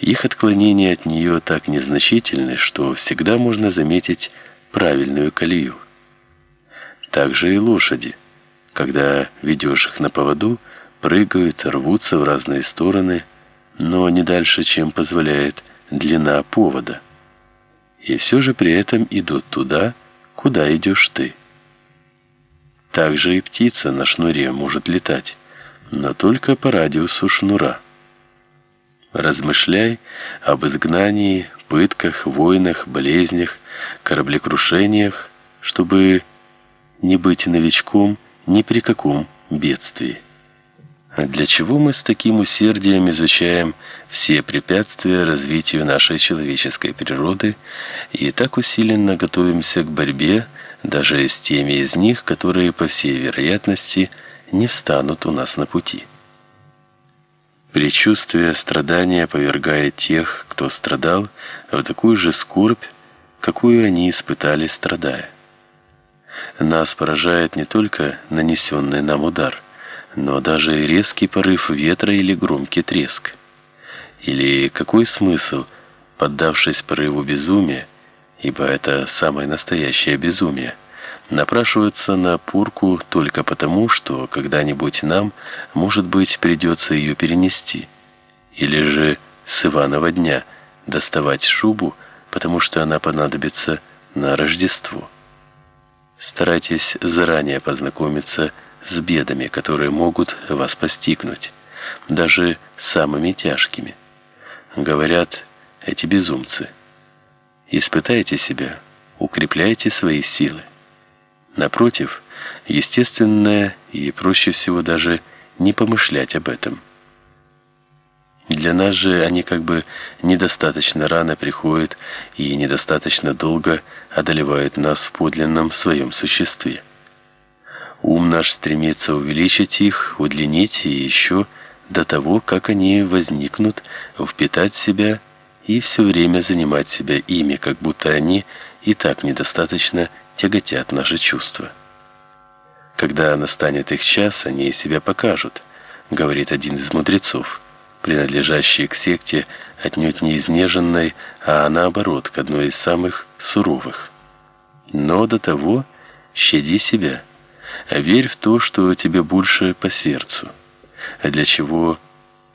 их отклонения от нее так незначительны, что всегда можно заметить правильную колею. Также и лошади, когда ведешь их на поводу, прыгают, рвутся в разные стороны, но не дальше, чем позволяет длина повода. И все же при этом идут туда, куда идешь ты. Также и птица на шнуре может летать, но только по радиусу шнура. Размышляй об изгнании, пытках, войнах, болезнях, кораблекрушениях, чтобы не быть новичком ни при каком бедствии. А для чего мы с таким усердием изучаем все препятствия развитию нашей человеческой природы и так усиленно готовимся к борьбе даже с теми из них, которые, по всей вероятности, не встанут у нас на пути? Предчувствие страдания повергает тех, кто страдал, в такую же скорбь, какую они испытали, страдая. Нас поражает не только нанесенный нам удар – но даже резкий порыв ветра или громкий треск. Или какой смысл, поддавшись порыву безумия, ибо это самое настоящее безумие, напрашиваться на пурку только потому, что когда-нибудь нам, может быть, придется ее перенести, или же с Иванова дня доставать шубу, потому что она понадобится на Рождество. Старайтесь заранее познакомиться с бедами, которые могут вас постигнуть, даже самыми тяжкими. Говорят эти безумцы. Испытайте себя, укрепляйте свои силы. Напротив, естественное и проще всего даже не помышлять об этом. Для нас же они как бы недостаточно рано приходят и недостаточно долго одолевают нас в подлинном своем существе. Ум наш стремится увеличить их, удлинить и еще до того, как они возникнут, впитать себя и все время занимать себя ими, как будто они и так недостаточно тяготят наши чувства. Когда настанет их час, они себя покажут, говорит один из мудрецов, принадлежащий к секте отнюдь не изнеженной, а наоборот, к одной из самых суровых. Но до того щади себя а верь в то, что тебе больше по сердцу. А для чего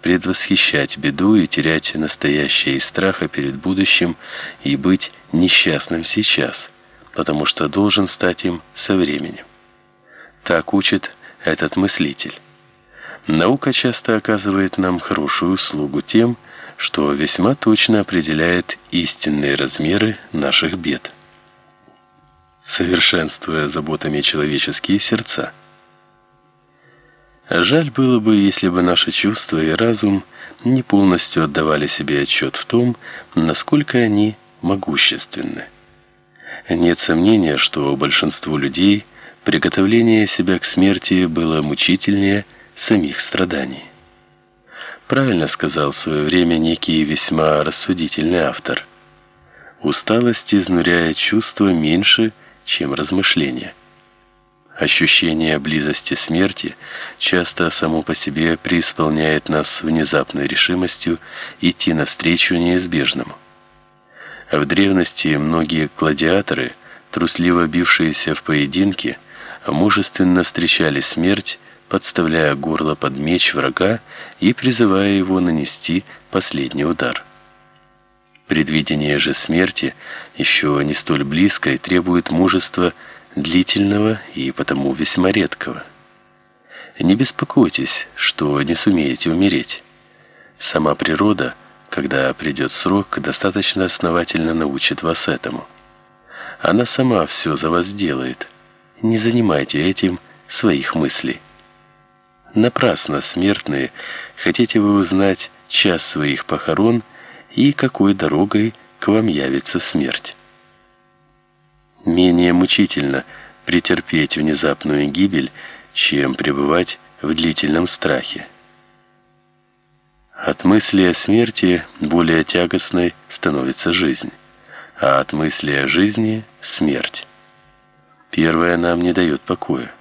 предвосхищать беду и терять настоящее из страха перед будущим и быть несчастным сейчас, потому что должен стать им со временем. Так учит этот мыслитель. Наука часто оказывает нам хорошую услугу тем, что весьма точно определяет истинные размеры наших бед совершенствуя заботами человеческие сердца. Жаль было бы, если бы наши чувства и разум не полностью отдавали себе отчет в том, насколько они могущественны. Нет сомнения, что большинству людей приготовление себя к смерти было мучительнее самих страданий. Правильно сказал в свое время некий весьма рассудительный автор. Усталость изнуряет чувства меньше, чем размышления. Ощущение близости смерти часто само по себе преисполняет нас внезапной решимостью идти навстречу неизбежному. А в древности многие гладиаторы, трусливо бившиеся в поединке, мужественно встречали смерть, подставляя горло под меч врага и призывая его нанести последний удар. Предвидение же смерти еще не столь близкое требует мужества длительного и потому весьма редкого. Не беспокойтесь, что не сумеете умереть. Сама природа, когда придет срок, достаточно основательно научит вас этому. Она сама все за вас сделает. Не занимайте этим своих мыслей. Напрасно, смертные, хотите вы узнать час своих похорон – и какой дорогой к вам явится смерть. Менее мучительно претерпеть внезапную гибель, чем пребывать в длительном страхе. От мысли о смерти более тягостной становится жизнь, а от мысли о жизни смерть. Первая нам не дает покоя,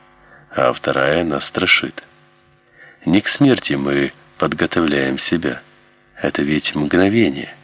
а вторая нас страшит. Не к смерти мы подготовляем себя, Это ведь мгновение.